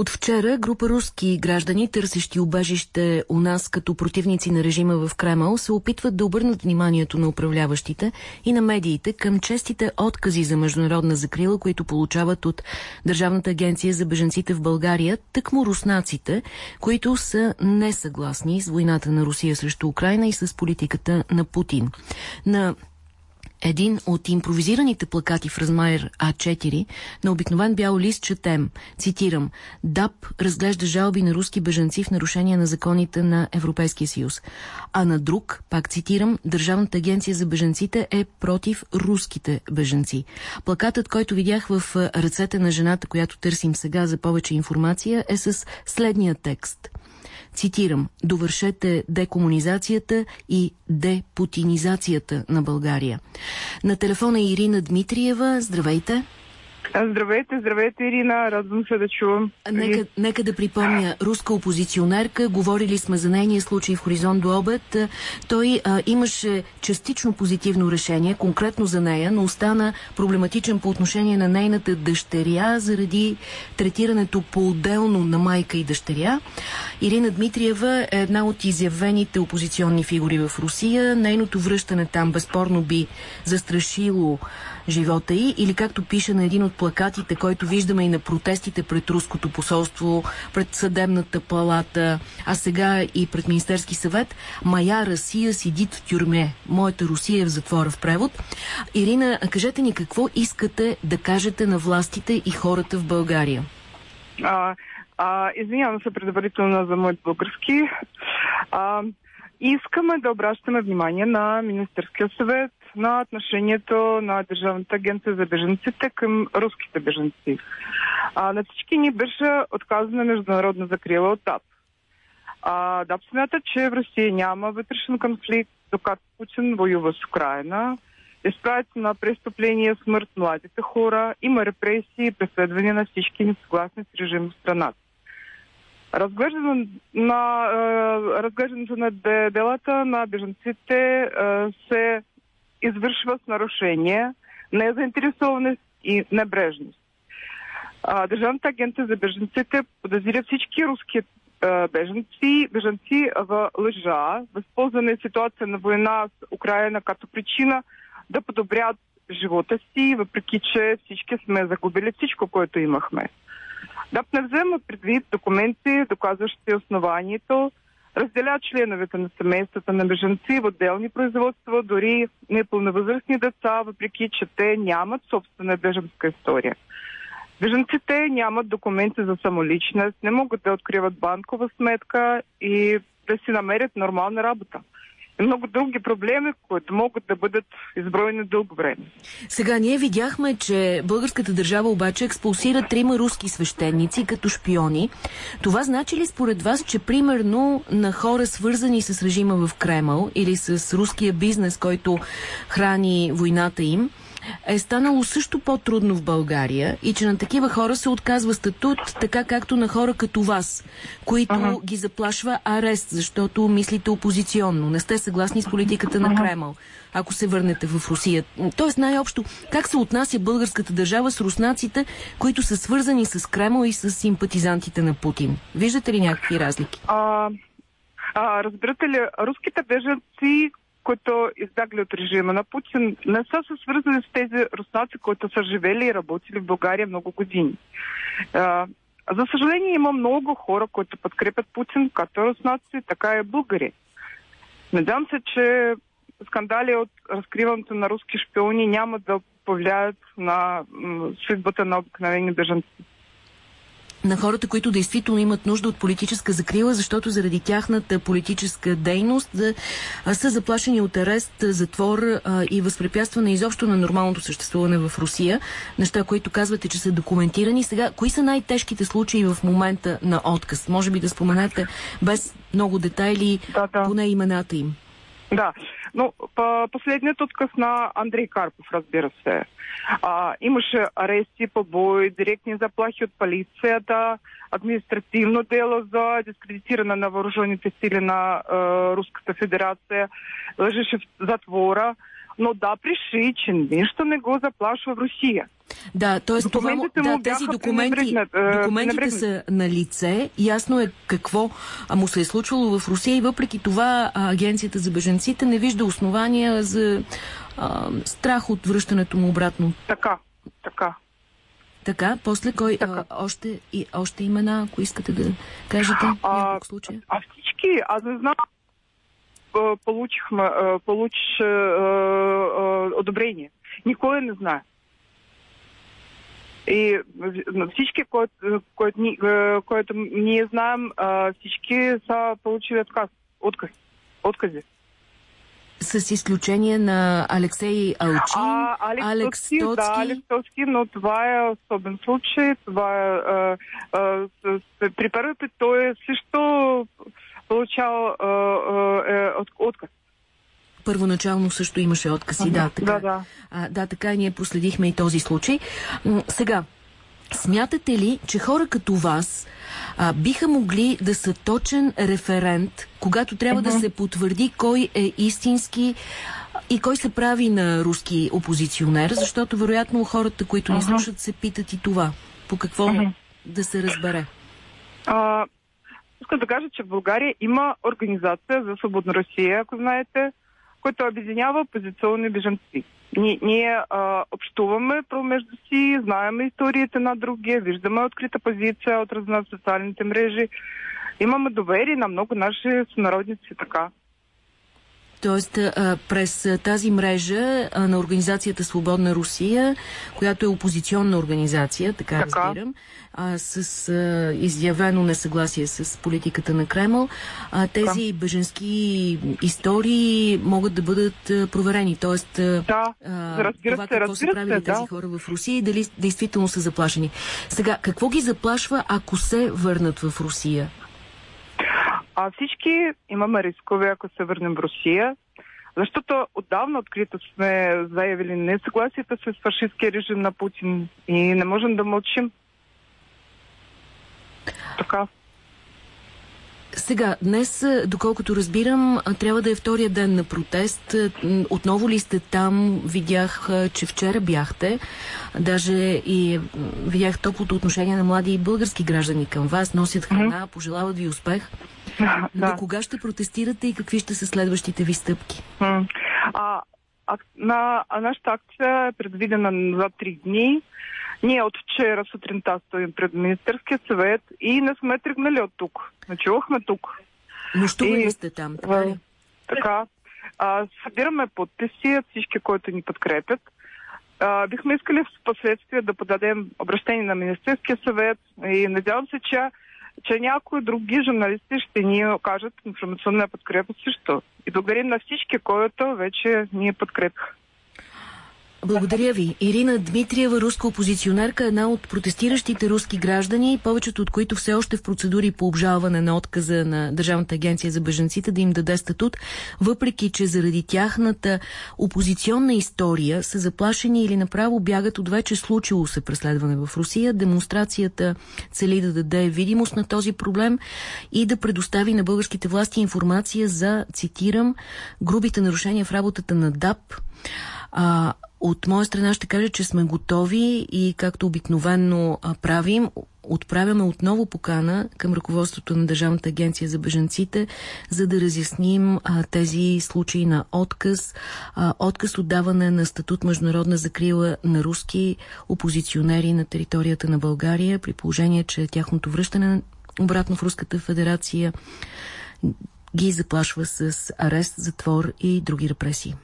От вчера група руски граждани, търсещи убежище у нас като противници на режима в Кремъл, се опитват да обърнат вниманието на управляващите и на медиите към честите откази за международна закрила, които получават от Държавната агенция за беженците в България, тъкмо руснаците, които са несъгласни с войната на Русия срещу Украина и с политиката на Путин. На един от импровизираните плакати в размер А4 на обикновен бял лист четем, цитирам, ДАП разглежда жалби на руски бежанци в нарушение на законите на Европейския съюз. А на друг, пак цитирам, Държавната агенция за бежанците е против руските бежанци. Плакатът, който видях в ръцете на жената, която търсим сега за повече информация, е с следния текст – Цитирам, довършете декомунизацията и депутинизацията на България. На телефона е Ирина Дмитриева. Здравейте! Здравейте, здравейте, Ирина. Радвам се да чувам. Нека, нека да припомня, руска опозиционерка, говорили сме за нейния случай в Хоризонт до обед. Той а, имаше частично позитивно решение, конкретно за нея, но остана проблематичен по отношение на нейната дъщеря, заради третирането по-отделно на майка и дъщеря. Ирина Дмитриева е една от изявените опозиционни фигури в Русия. Нейното връщане там безспорно би застрашило живота й или както пише на един от плакатите, който виждаме и на протестите пред Руското посолство, пред Съдебната палата, а сега и пред Министерски съвет, Мая Русия сидит в тюрме. Моята Русия е в затвора в превод. Ирина, кажете ни какво искате да кажете на властите и хората в България? А, а, извинявам се предварително за моят български. А, искаме да обращаме внимание на Министерския съвет, на отношението на Държавната агенция за беженците към руските беженци. А, на всички ни беше отказана международна закрила от ДАП. А, ДАП смята, че в Русия няма вътрешен конфликт, докато Путин воюва с Украина, изправят на престъпления, смърт младите хора, има репресии и преследвания на всички несъгласни с режим в страната. Разглеждането на, разглеждането на делата на беженците се извършва с нарушение, незаинтересованост и небрежност. Държавната агенция за беженците подозира всички руски беженци, беженци в лъжа, възползване ситуация на война с Украина като причина да подобрят живота си, въпреки че всички сме загубили всичко, което имахме. Да не взема предвид документи, доказващи основанието, разделят членовете на семействата на бежанци в отделни производства, дори непълновъзрастни деца, въпреки че те нямат собствена бежанска история. Бежанците нямат документи за самоличност, не могат да откриват банкова сметка и да си намерят нормална работа много други проблеми, които могат да бъдат изброени дълго време. Сега ние видяхме, че българската държава обаче експулсира трима руски свещеници като шпиони. Това значи ли според вас, че примерно на хора свързани с режима в Кремъл или с руския бизнес, който храни войната им, е станало също по-трудно в България и че на такива хора се отказва статут, така както на хора като вас, които ага. ги заплашва арест, защото мислите опозиционно, не сте съгласни с политиката на Кремъл, ако се върнете в Русия. Тоест най-общо, как се отнася българската държава с руснаците, които са свързани с Кремъл и с симпатизантите на Путин? Виждате ли някакви разлики? А, а, разбирате ли, руските бежанци, които избягали от режима на Путин, не са се свързани с тези руснаци, които са живели и работили в България много години. За съжаление има много хора, които подкрепят Путин, като руснаци, така и българи. Надявам се, че скандали от разкриването на руски шпиони няма да повлияят на съдбата на обикновени бежанци на хората, които действително имат нужда от политическа закрила, защото заради тяхната политическа дейност да, са заплашени от арест, затвор а, и възпрепятстване изобщо на нормалното съществуване в Русия. Неща, които казвате, че са документирани. Сега, кои са най-тежките случаи в момента на отказ? Може би да споменете без много детайли, да, да. поне имената им. Да, но последният отказ на Андрей Карпов, разбира се. А, имаше арести, побои, директни заплахи от полицията, административно дело за дискредитиране на въоръжените сили на е, Руската федерация, лежеше в затвора, но да реши, че нищо не го заплашва в Русия. Да, т.е. това, да, тези документи, документите са на лице. Ясно е какво му се е случвало в Русия и въпреки това Агенцията за беженците не вижда основания за а, страх от връщането му обратно. Така, така. Така, после кой така. А, още, и, още имена, ако искате да кажете а, случай? А всички, аз не знам, получихме, получиш одобрение. Никой не знае. И всички, които, които, които ние знаем, всички са получили отказ, отказ, откази. С изключение на Алексей Алчин, а, Алекс, Алекс Тоцки. Да, Алекс Тоцки, но това е особен случай. Това е, а, а, с, с, при първите той също получал а, а, отказ. Първоначално също имаше откази, да, така. Да, да. А, да, така ние проследихме и този случай. Сега, смятате ли, че хора като вас а, биха могли да са точен референт, когато трябва uh -huh. да се потвърди кой е истински и кой се прави на руски опозиционер, защото вероятно хората, които ни слушат, се питат и това. По какво uh -huh. да се разбере? А, искам да кажа, че в България има организация за свободна Русия, ако знаете, който обединява опозиционни бежанци. Ние, ние а, общуваме помежду си, знаем историята на другия, виждаме открита позиция от разна социалните мрежи. Имаме доверие на много наши сънародници така. Тоест, през тази мрежа на организацията Свободна Русия, която е опозиционна организация, така, така. разбирам, с изявено несъгласие с политиката на Кремъл, тези така. беженски истории могат да бъдат проверени. Тоест, да, разбира това какво се, са правили се, тези да. хора в Русия и дали действително са заплашени. Сега, какво ги заплашва, ако се върнат в Русия? А всички имаме рискове, ако се върнем в Русия, защото отдавна открито сме заявили несъгласието с фашистския режим на Путин и не можем да мълчим. Така. Сега, днес, доколкото разбирам, трябва да е втория ден на протест. Отново ли сте там? Видях, че вчера бяхте. Даже и видях топлото отношение на млади български граждани към вас. Носят храна, пожелават ви успех. Да. До кога ще протестирате и какви ще са следващите ви стъпки? А, а, на, а нашата акция е предвидена за три дни. Ние от вчера сутринта стоим пред Министерския съвет и не сме тръгнали от тук. Ночувахме тук. Нощували и, сте там, така ли? Така. А, събираме подписи от всички, които ни подкрепят. А, бихме искали в последствие да подадем обращение на Министерския съвет и надявам се, че че някои други журналисти ще ни окажат информационна подкрепа също. И благодарим на всички, които вече ни подкрепиха. Благодаря ви. Ирина Дмитриева, руска опозиционерка, една от протестиращите руски граждани, повечето от които все още в процедури по обжалване на отказа на Държавната агенция за беженците да им даде статут, въпреки че заради тяхната опозиционна история са заплашени или направо бягат от вече случило се преследване в Русия. Демонстрацията цели да даде видимост на този проблем и да предостави на българските власти информация за, цитирам, грубите нарушения в работата на ДАП, а, от моя страна ще кажа, че сме готови и както обикновенно правим, отправяме отново покана към ръководството на Държавната агенция за беженците, за да разясним а, тези случаи на отказ, а, отказ отдаване на статут международна закрила на руски опозиционери на територията на България, при положение, че тяхното връщане обратно в Руската федерация ги заплашва с арест, затвор и други репресии.